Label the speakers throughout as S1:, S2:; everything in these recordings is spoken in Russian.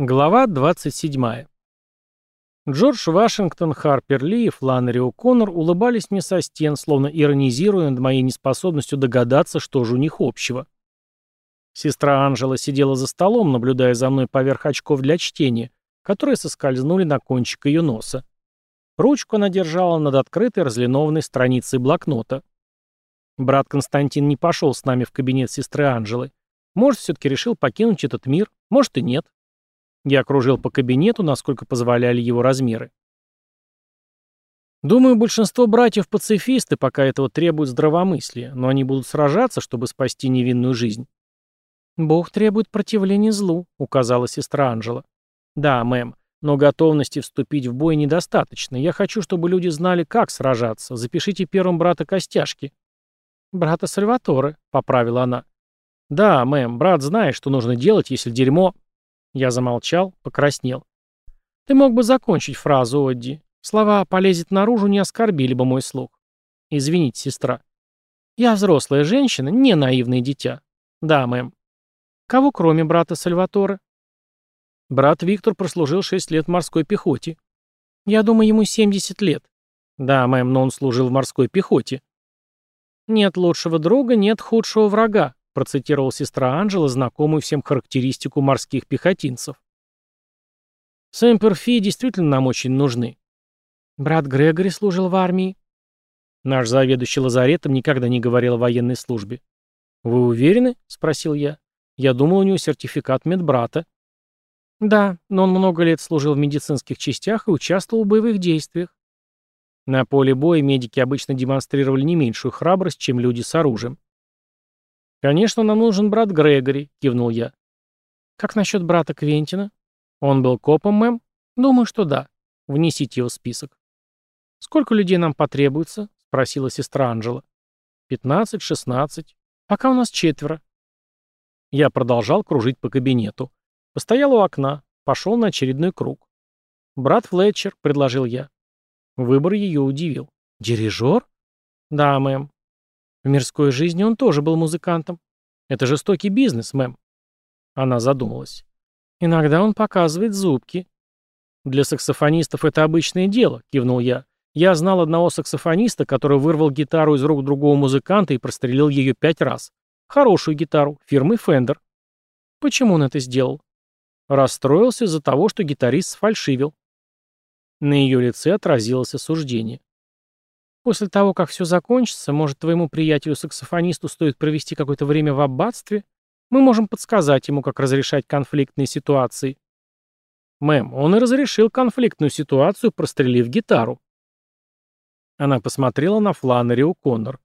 S1: Глава 27. Джордж Вашингтон, Харпер Ли и Фланнери О'Коннор улыбались мне со стен, словно иронизируя над моей неспособностью догадаться, что же у них общего. Сестра Анжела сидела за столом, наблюдая за мной поверх очков для чтения, которые соскользнули на кончик ее носа. Ручку она держала над открытой разлинованной страницей блокнота. Брат Константин не пошел с нами в кабинет сестры Анжелы. Может, все-таки решил покинуть этот мир, может и нет. Я окружил по кабинету, насколько позволяли его размеры. Думаю, большинство братьев пацифисты, пока этого требует здравомыслия, но они будут сражаться, чтобы спасти невинную жизнь. «Бог требует противления злу», — указала сестра Анжела. «Да, мэм, но готовности вступить в бой недостаточно. Я хочу, чтобы люди знали, как сражаться. Запишите первым брата Костяшки». «Брата Сальваторе», — поправила она. «Да, мэм, брат знает, что нужно делать, если дерьмо...» Я замолчал, покраснел. Ты мог бы закончить фразу, Одди. Слова «полезет наружу» не оскорбили бы мой слух. Извините, сестра. Я взрослая женщина, не наивное дитя. Да, мэм. Кого кроме брата Сальваторе? Брат Виктор прослужил 6 лет в морской пехоте. Я думаю, ему 70 лет. Да, мэм, но он служил в морской пехоте. Нет лучшего друга, нет худшего врага процитировала сестра Анжела, знакомую всем характеристику морских пехотинцев. Сэмперфи действительно нам очень нужны. Брат Грегори служил в армии. Наш заведующий лазаретом никогда не говорил о военной службе. «Вы уверены?» — спросил я. «Я думал, у него сертификат медбрата». «Да, но он много лет служил в медицинских частях и участвовал в боевых действиях. На поле боя медики обычно демонстрировали не меньшую храбрость, чем люди с оружием. «Конечно, нам нужен брат Грегори», — кивнул я. «Как насчет брата Квентина? Он был копом, мэм? Думаю, что да. Внесите его в список». «Сколько людей нам потребуется?» — спросила сестра Анжела. «Пятнадцать, шестнадцать. Пока у нас четверо». Я продолжал кружить по кабинету. Постоял у окна, пошел на очередной круг. «Брат Флетчер», — предложил я. Выбор ее удивил. «Дирижер?» «Да, мэм. В мирской жизни он тоже был музыкантом. Это жестокий бизнес, мэм. Она задумалась. Иногда он показывает зубки. Для саксофонистов это обычное дело, кивнул я. Я знал одного саксофониста, который вырвал гитару из рук другого музыканта и прострелил ее пять раз. Хорошую гитару, фирмы Fender. Почему он это сделал? Расстроился из-за того, что гитарист сфальшивил. На ее лице отразилось осуждение. После того, как все закончится, может, твоему приятелю-саксофонисту стоит провести какое-то время в аббатстве? Мы можем подсказать ему, как разрешать конфликтные ситуации. Мэм, он и разрешил конфликтную ситуацию, прострелив гитару. Она посмотрела на Фланнери О'Коннор.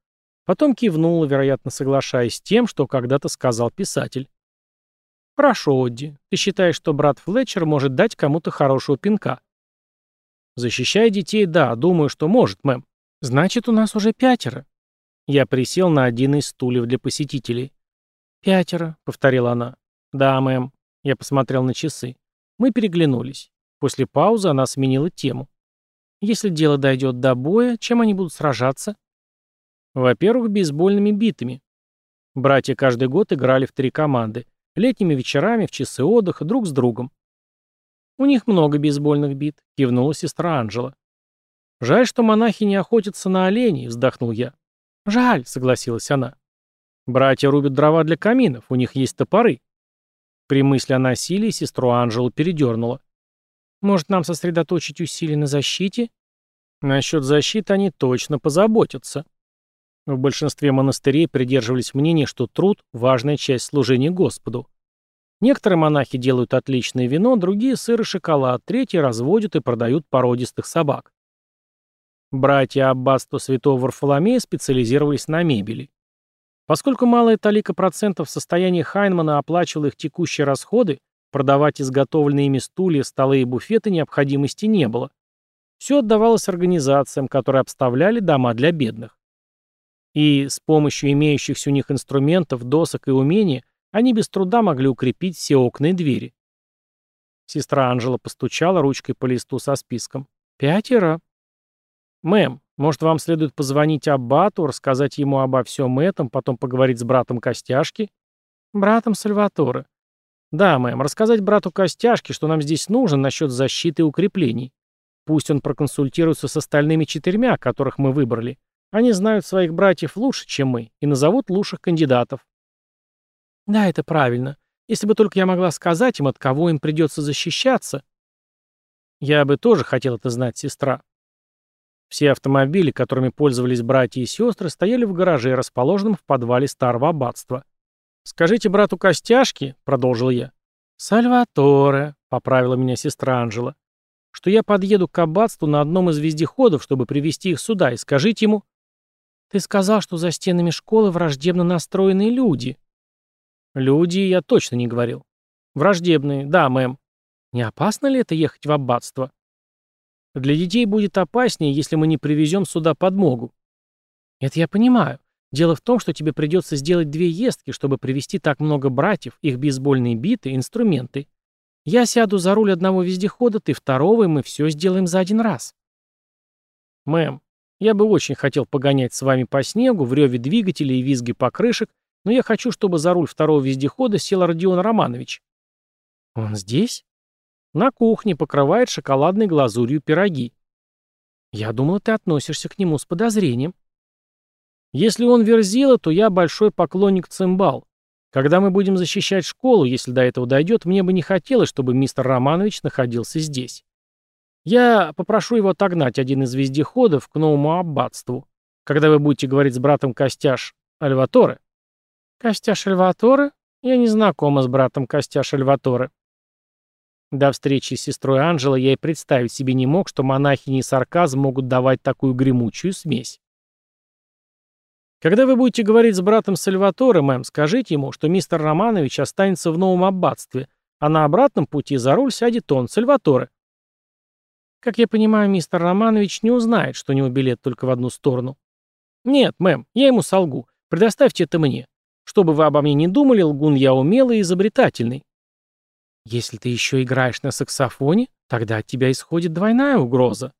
S1: Потом кивнула, вероятно, соглашаясь с тем, что когда-то сказал писатель. «Хорошо, Одди. Ты считаешь, что брат Флетчер может дать кому-то хорошего пинка?» «Защищая детей, да, думаю, что может, мэм. «Значит, у нас уже пятеро». Я присел на один из стульев для посетителей. «Пятеро», — повторила она. «Да, мэм». Я посмотрел на часы. Мы переглянулись. После паузы она сменила тему. «Если дело дойдет до боя, чем они будут сражаться?» «Во-первых, бейсбольными битами. Братья каждый год играли в три команды. Летними вечерами, в часы отдыха, друг с другом. «У них много бейсбольных бит», — кивнула сестра Анжела. «Жаль, что монахи не охотятся на оленей», — вздохнул я. «Жаль», — согласилась она. «Братья рубят дрова для каминов, у них есть топоры». При мысли о насилии сестру Анжелу передернула. «Может, нам сосредоточить усилия на защите?» «Насчет защиты они точно позаботятся». В большинстве монастырей придерживались мнения, что труд – важная часть служения Господу. Некоторые монахи делают отличное вино, другие – сыр и шоколад, третьи разводят и продают породистых собак. Братья аббатства святого Варфоломея специализировались на мебели. Поскольку малая талика процентов в состоянии Хайнмана оплачивала их текущие расходы, продавать изготовленные ими стулья, столы и буфеты необходимости не было. Все отдавалось организациям, которые обставляли дома для бедных. И с помощью имеющихся у них инструментов, досок и умения они без труда могли укрепить все окна и двери. Сестра Анжела постучала ручкой по листу со списком. «Пятеро», «Мэм, может, вам следует позвонить Аббату, рассказать ему обо всем этом, потом поговорить с братом Костяшки?» «Братом Сальваторе». Да, мэм, рассказать брату Костяшке, что нам здесь нужно насчет защиты и укреплений. Пусть он проконсультируется с остальными четырьмя, которых мы выбрали. Они знают своих братьев лучше, чем мы, и назовут лучших кандидатов. Да, это правильно. Если бы только я могла сказать им, от кого им придется защищаться. Я бы тоже хотел это знать, сестра. Все автомобили, которыми пользовались братья и сестры, стояли в гараже, расположенном в подвале старого аббатства. «Скажите брату Костяшке», — продолжил я. «Сальваторе», — поправила меня сестра Анжела, «что я подъеду к аббатству на одном из вездеходов, чтобы привести их сюда, и скажите ему...» «Ты сказал, что за стенами школы враждебно настроенные люди». «Люди я точно не говорил». «Враждебные, да, мэм». «Не опасно ли это ехать в аббатство?» «Для детей будет опаснее, если мы не привезем сюда подмогу». «Это я понимаю. Дело в том, что тебе придется сделать две ездки, чтобы привезти так много братьев, их бейсбольные биты, инструменты. Я сяду за руль одного вездехода, ты второго, и мы все сделаем за один раз». «Мэм, я бы очень хотел погонять с вами по снегу, в реве двигателей и визге покрышек, но я хочу, чтобы за руль второго вездехода сел Родион Романович». «Он здесь?» «На кухне покрывает шоколадной глазурью пироги». «Я думал, ты относишься к нему с подозрением». «Если он верзила, то я большой поклонник цимбал. Когда мы будем защищать школу, если до этого дойдет, мне бы не хотелось, чтобы мистер Романович находился здесь». Я попрошу его отогнать один из вездеходов к новому аббатству. Когда вы будете говорить с братом Костяш Альваторе. Костяш Альваторе? Я не знакома с братом Костяш Альваторе. До встречи с сестрой Анжелой я и представить себе не мог, что монахини и сарказм могут давать такую гремучую смесь. Когда вы будете говорить с братом Сальваторе, мэм, скажите ему, что мистер Романович останется в новом аббатстве, а на обратном пути за руль сядет он, Сальваторе. Как я понимаю, мистер Романович не узнает, что у него билет только в одну сторону. Нет, мэм, я ему солгу. Предоставьте это мне. Что бы вы обо мне не думали, лгун я умелый и изобретательный. Если ты еще играешь на саксофоне, тогда от тебя исходит двойная угроза.